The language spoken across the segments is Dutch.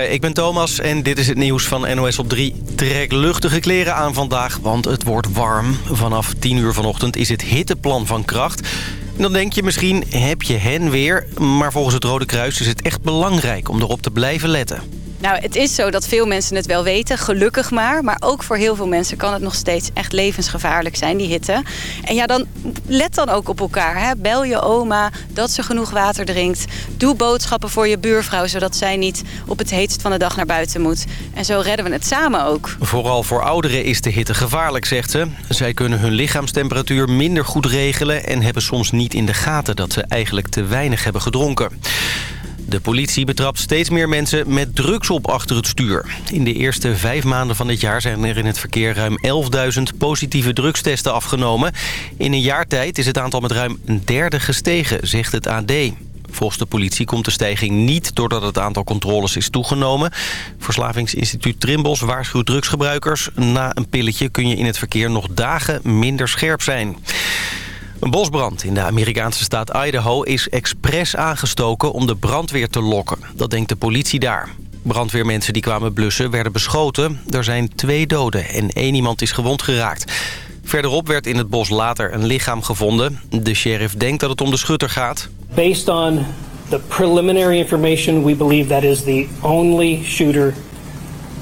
Ik ben Thomas en dit is het nieuws van NOS op 3. Trek luchtige kleren aan vandaag, want het wordt warm. Vanaf 10 uur vanochtend is het hitteplan van kracht. En dan denk je misschien, heb je hen weer? Maar volgens het Rode Kruis is het echt belangrijk om erop te blijven letten. Nou, het is zo dat veel mensen het wel weten, gelukkig maar. Maar ook voor heel veel mensen kan het nog steeds echt levensgevaarlijk zijn, die hitte. En ja, dan let dan ook op elkaar. Hè? Bel je oma dat ze genoeg water drinkt. Doe boodschappen voor je buurvrouw, zodat zij niet op het heetst van de dag naar buiten moet. En zo redden we het samen ook. Vooral voor ouderen is de hitte gevaarlijk, zegt ze. Zij kunnen hun lichaamstemperatuur minder goed regelen... en hebben soms niet in de gaten dat ze eigenlijk te weinig hebben gedronken. De politie betrapt steeds meer mensen met drugs op achter het stuur. In de eerste vijf maanden van dit jaar zijn er in het verkeer ruim 11.000 positieve drugstesten afgenomen. In een jaar tijd is het aantal met ruim een derde gestegen, zegt het AD. Volgens de politie komt de stijging niet doordat het aantal controles is toegenomen. Verslavingsinstituut Trimbos waarschuwt drugsgebruikers. Na een pilletje kun je in het verkeer nog dagen minder scherp zijn. Een bosbrand in de Amerikaanse staat Idaho is expres aangestoken om de brandweer te lokken. Dat denkt de politie daar. Brandweermensen die kwamen blussen werden beschoten. Er zijn twee doden en één iemand is gewond geraakt. Verderop werd in het bos later een lichaam gevonden. De sheriff denkt dat het om de schutter gaat. Based on the preliminary information, we believe that is the only shooter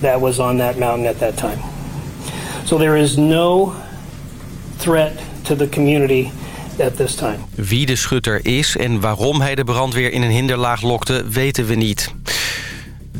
that was on that mountain at that time. So there is no threat to the community Wie de schutter is en waarom hij de brandweer in een hinderlaag lokte, weten we niet.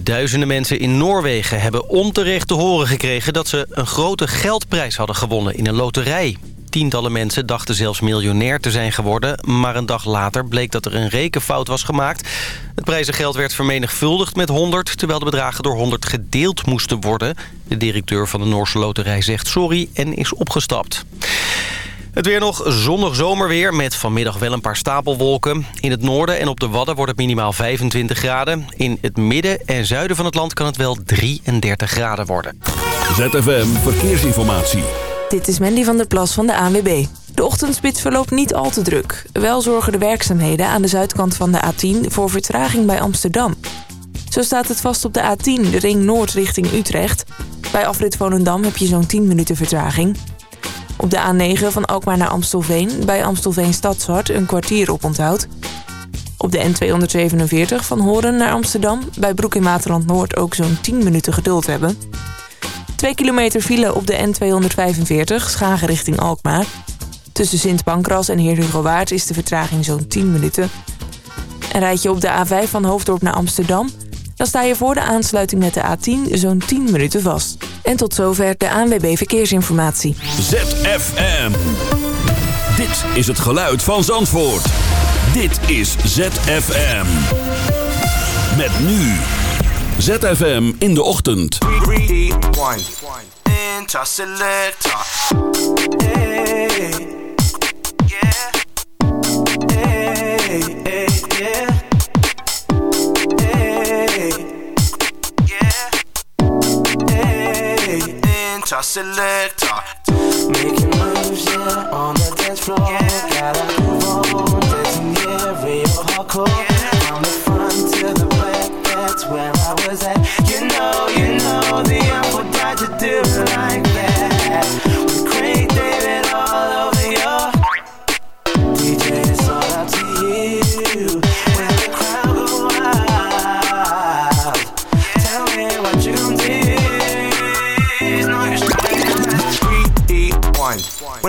Duizenden mensen in Noorwegen hebben onterecht te horen gekregen... dat ze een grote geldprijs hadden gewonnen in een loterij. Tientallen mensen dachten zelfs miljonair te zijn geworden... maar een dag later bleek dat er een rekenfout was gemaakt. Het prijzengeld werd vermenigvuldigd met 100... terwijl de bedragen door 100 gedeeld moesten worden. De directeur van de Noorse loterij zegt sorry en is opgestapt. Het weer nog zonnig zomerweer met vanmiddag wel een paar stapelwolken. In het noorden en op de Wadden wordt het minimaal 25 graden. In het midden en zuiden van het land kan het wel 33 graden worden. ZFM Verkeersinformatie. Dit is Mandy van der Plas van de ANWB. De ochtendspits verloopt niet al te druk. Wel zorgen de werkzaamheden aan de zuidkant van de A10 voor vertraging bij Amsterdam. Zo staat het vast op de A10, de ring noord richting Utrecht. Bij afrit Volendam heb je zo'n 10 minuten vertraging. Op de A9 van Alkmaar naar Amstelveen, bij Amstelveen Stadshart een kwartier op onthoud. Op de N247 van Horen naar Amsterdam, bij Broek in Waterland Noord ook zo'n 10 minuten geduld hebben. 2 kilometer file op de N245, Schagen richting Alkmaar. Tussen Sint Pancras en Heer Hugo Waard is de vertraging zo'n 10 minuten. En rijd je op de A5 van Hoofddorp naar Amsterdam... dan sta je voor de aansluiting met de A10 zo'n 10 minuten vast. En tot zover de ANWB Verkeersinformatie. ZFM. Dit is het geluid van Zandvoort. Dit is ZFM. Met nu. ZFM in de ochtend. Interselector. Hey, yeah. Hey, hey, yeah. Interselector. Making moves, yeah, on the dance floor. Gotta move on, dancing, yeah, real hardcore. From the front to the back, that's where I was at. You know, you know, the apple died to do it like that. Craig David all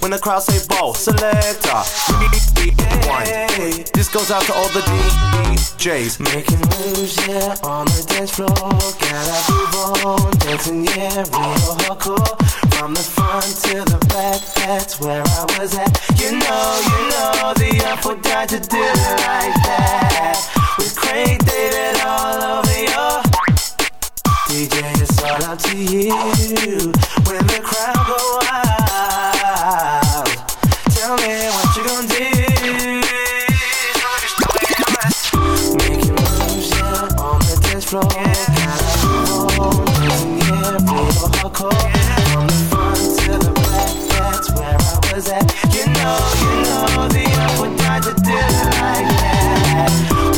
When the crowd say ball, selector. Rewind. This goes out to all the DJs. Making moves, yeah, on the dance floor. Gotta move on, dancing, yeah, real hardcore. From the front to the back, that's where I was at. You know, you know, the apple died to do it like that. With Craig David all over you. DJ, it's all up to you. When the crowd go wild, tell me what you gonna do. Making moves, yeah, on the dance floor. Gotta dancing, yeah, real hardcore. From the front to the back, that's where I was at. You know, you know, the apple died to do it like that.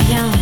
rien.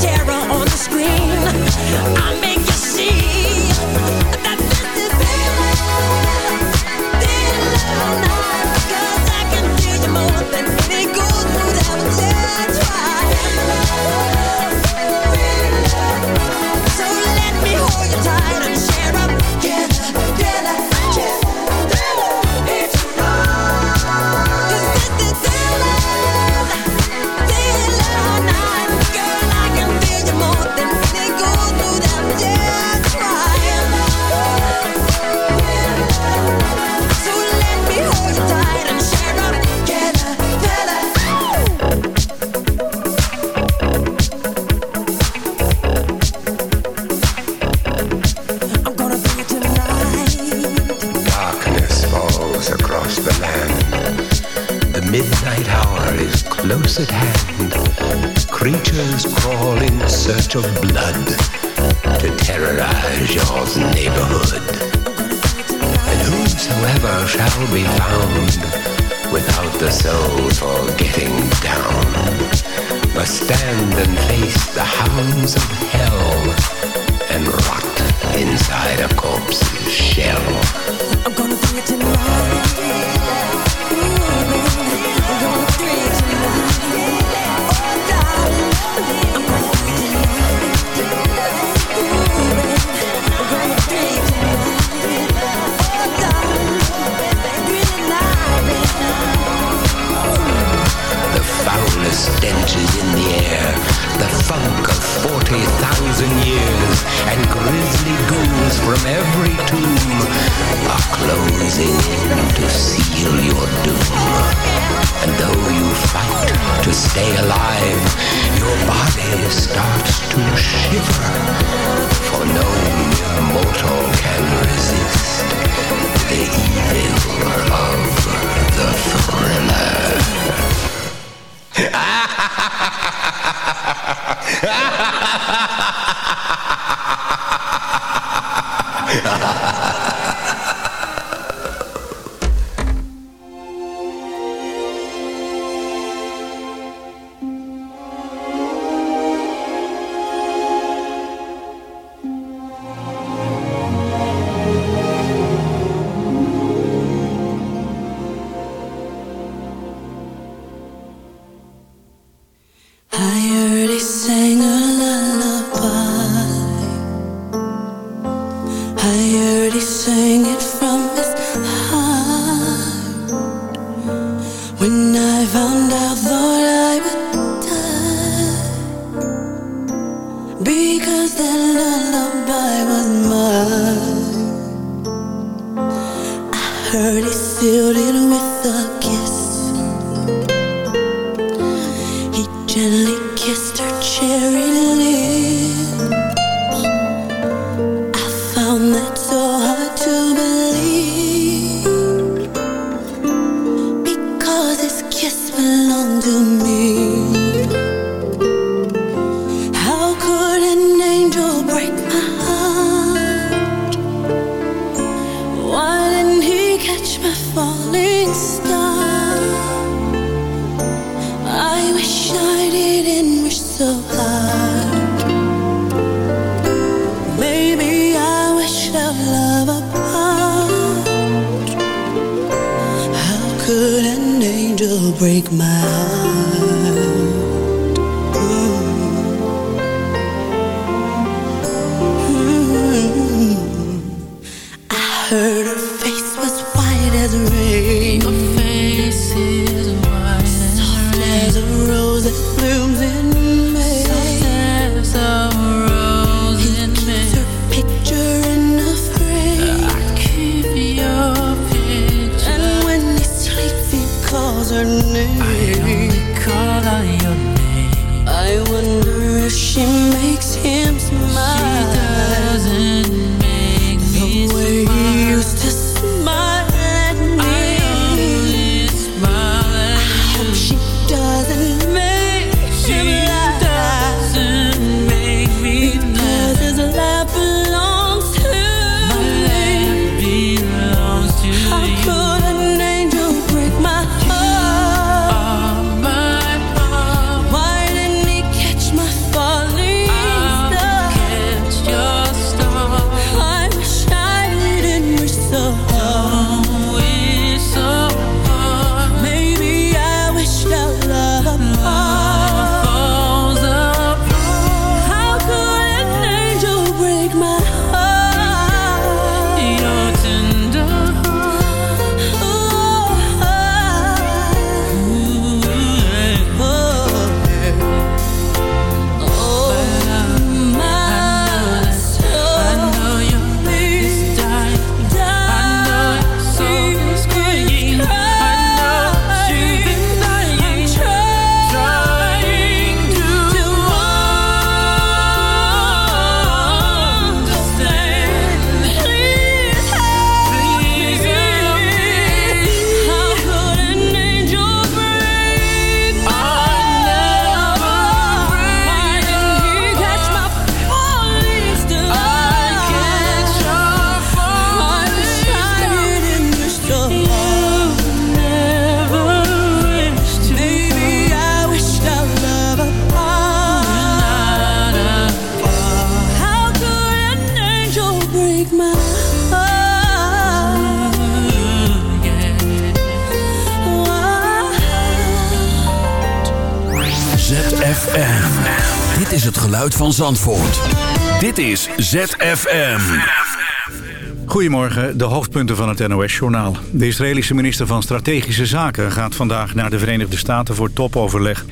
terror van Zandvoort. Dit is ZFM. Goedemorgen, de hoofdpunten van het NOS-journaal. De Israëlische minister van Strategische Zaken gaat vandaag naar de Verenigde Staten voor topoverleg.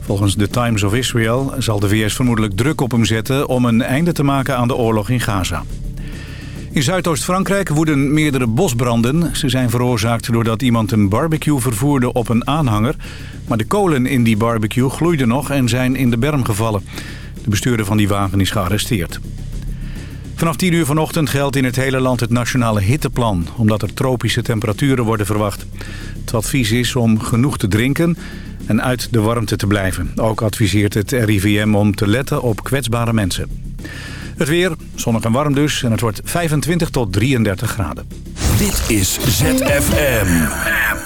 Volgens The Times of Israel zal de VS vermoedelijk druk op hem zetten... om een einde te maken aan de oorlog in Gaza. In Zuidoost-Frankrijk woeden meerdere bosbranden. Ze zijn veroorzaakt doordat iemand een barbecue vervoerde op een aanhanger. Maar de kolen in die barbecue gloeiden nog en zijn in de berm gevallen. De bestuurder van die wagen is gearresteerd. Vanaf 10 uur vanochtend geldt in het hele land het nationale hitteplan... omdat er tropische temperaturen worden verwacht. Het advies is om genoeg te drinken en uit de warmte te blijven. Ook adviseert het RIVM om te letten op kwetsbare mensen. Het weer, zonnig en warm dus, en het wordt 25 tot 33 graden. Dit is ZFM.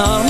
aan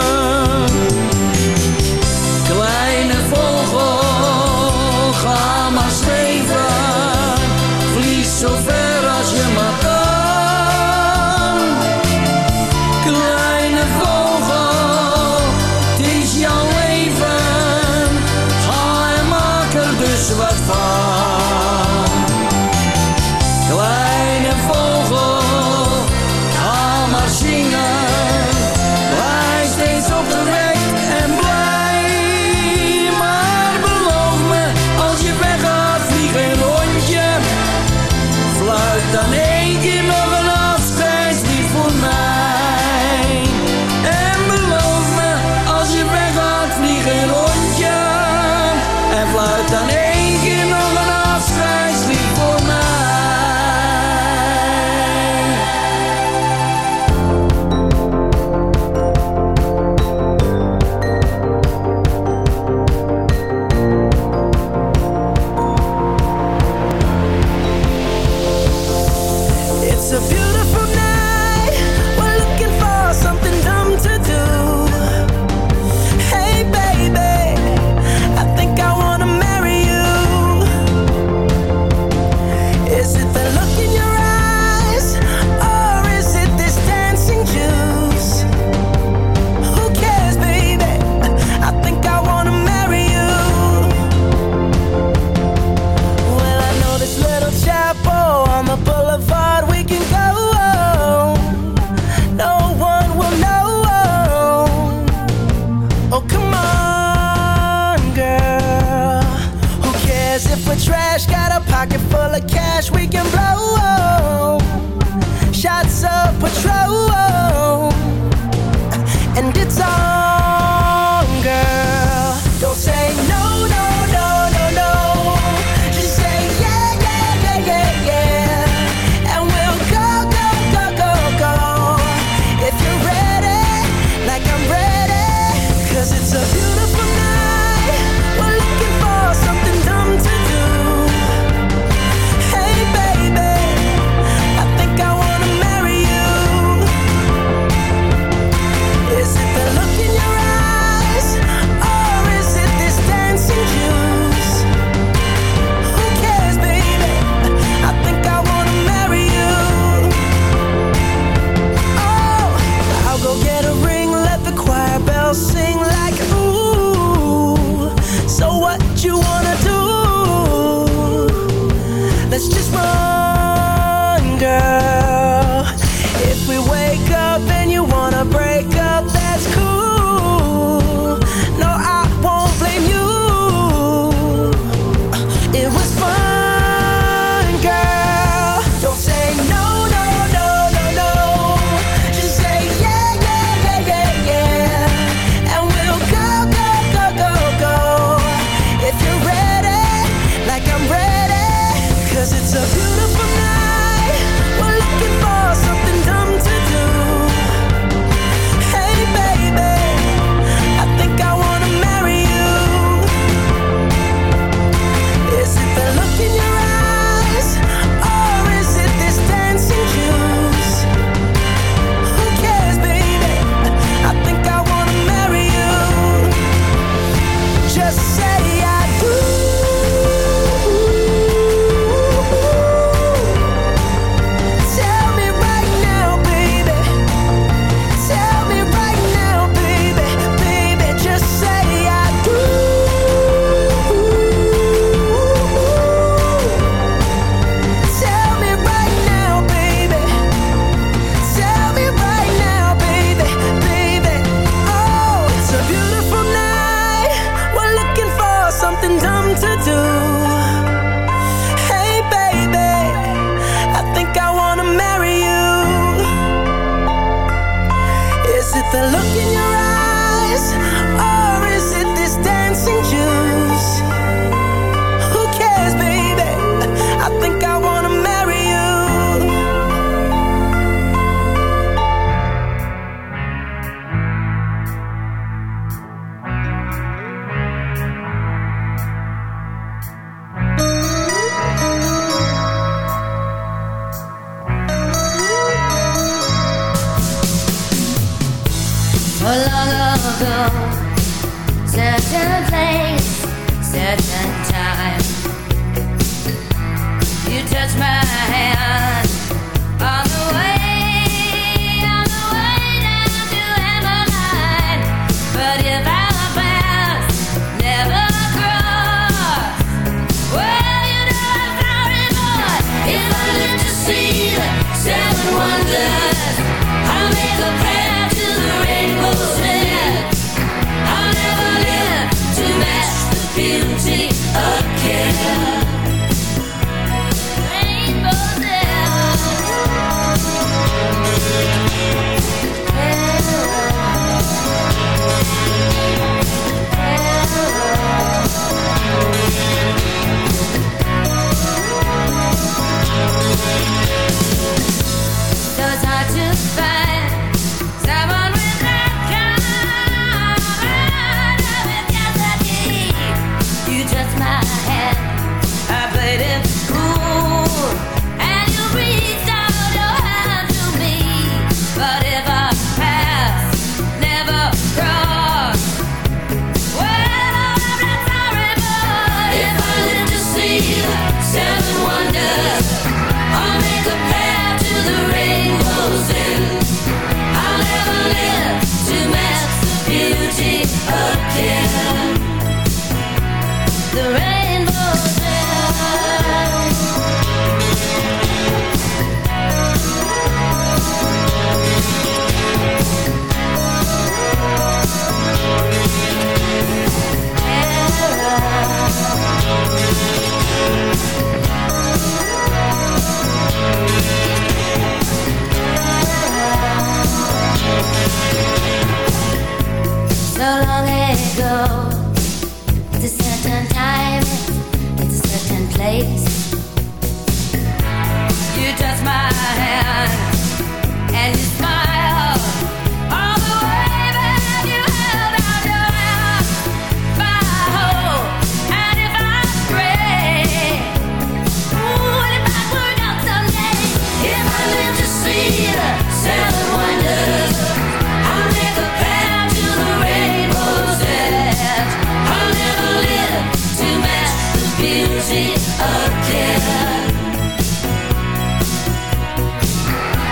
again.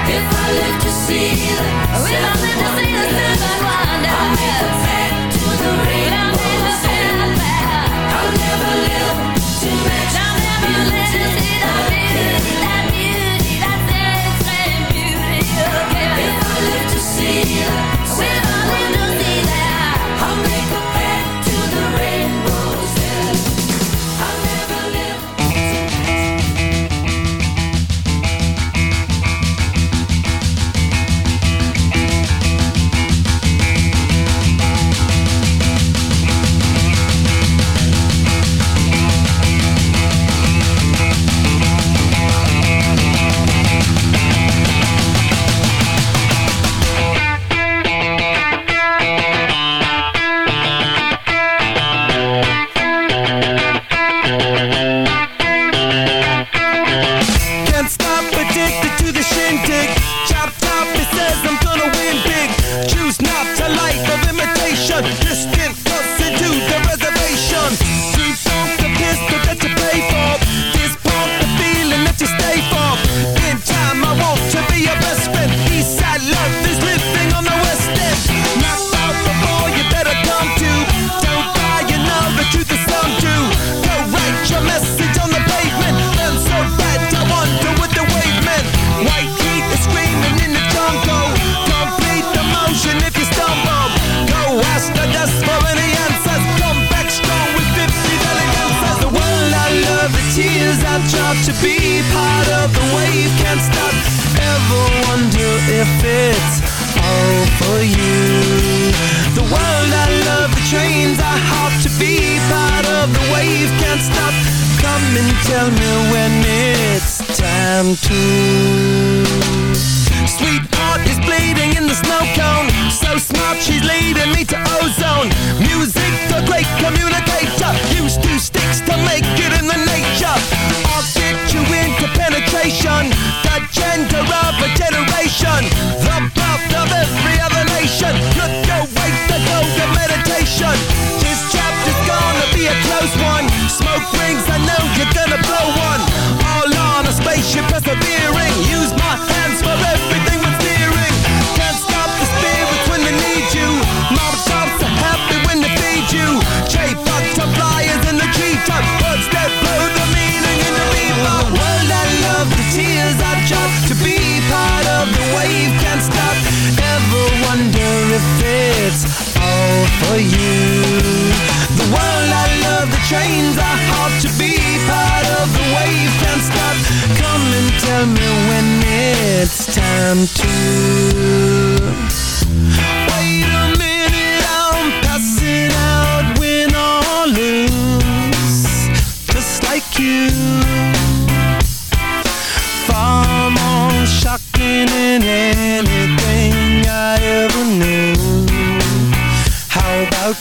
If I live to see the, if I live to see the. tell me when it's time to. Sweetheart is bleeding in the snow cone. So smart she's leading me to ozone. Music the great communicator. Used two sticks to make it in the nature. I'll sit you into penetration. The gender of a generation. The birth of every other nation. Look your way, the gold of meditation. This chapter's gonna be a close one. Smoke rings, I know you're gonna blow one. All on a spaceship persevering. Use my hands for everything. if it's all for you. The world I love, the trains I hard to be Part of. The wave can't stop Come and tell me when it's time to Wait a minute, I'm passing out Win or lose, just like you. Far more shocking and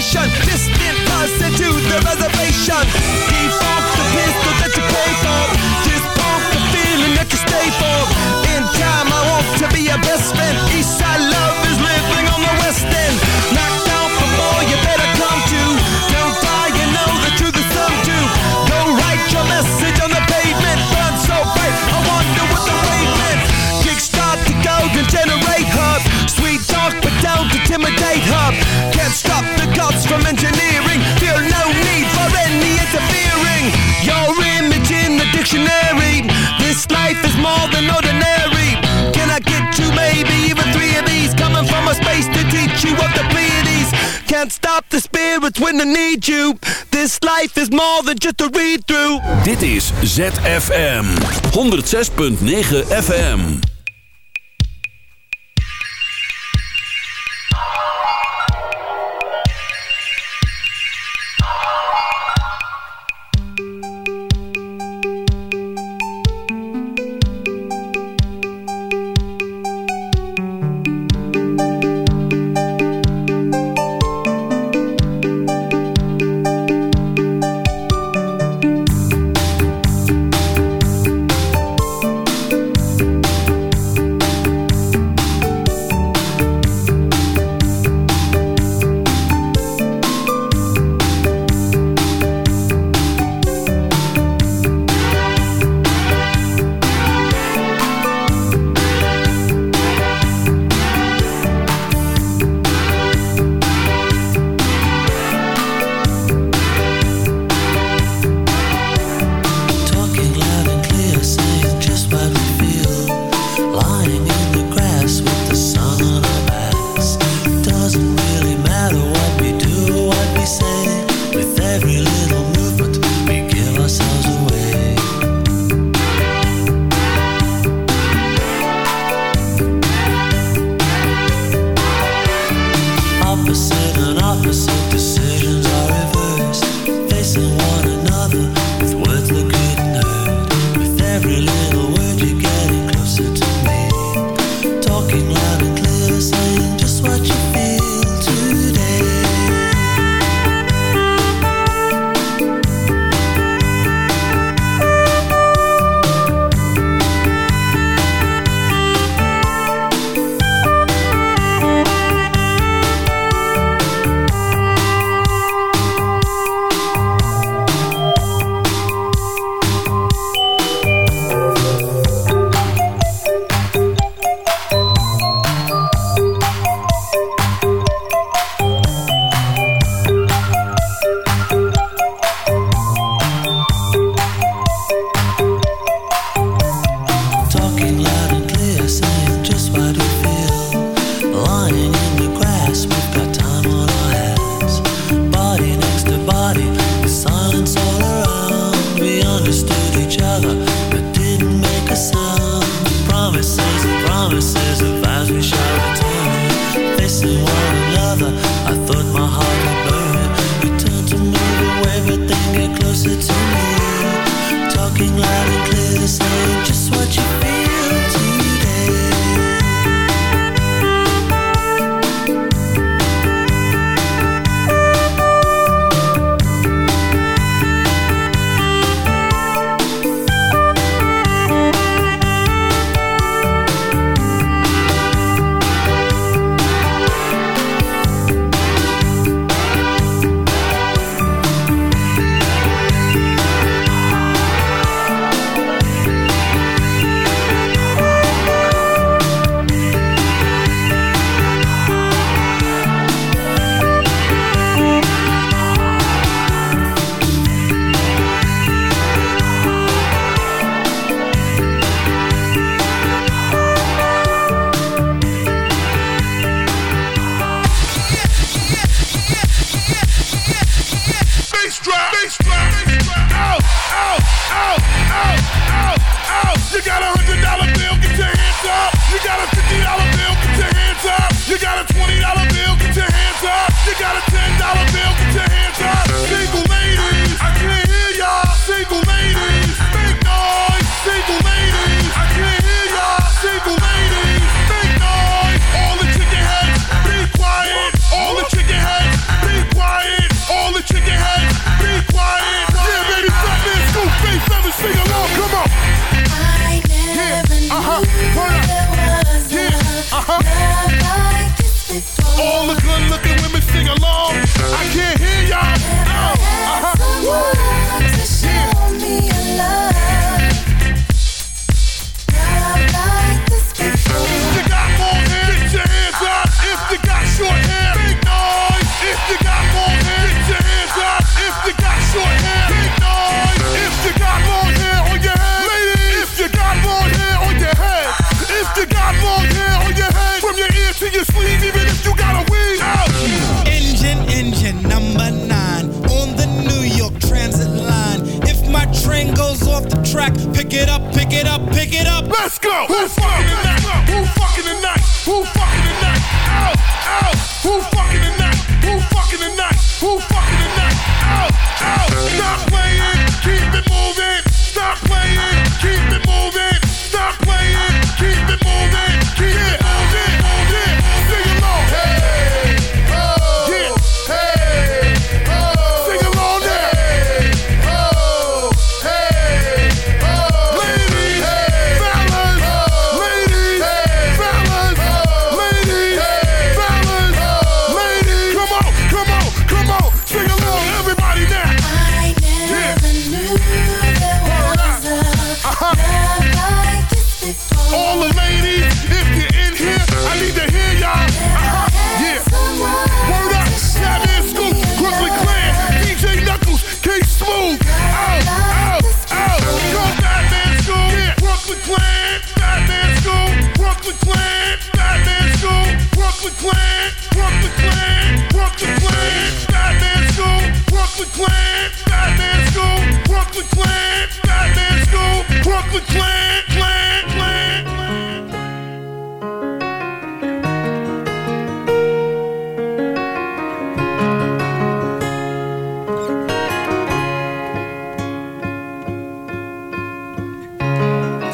station. Distant us the reservation. Stop the spirits when they need you. This life is more than just a read through. Dit is ZFM 106.9 FM.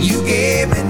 You gave me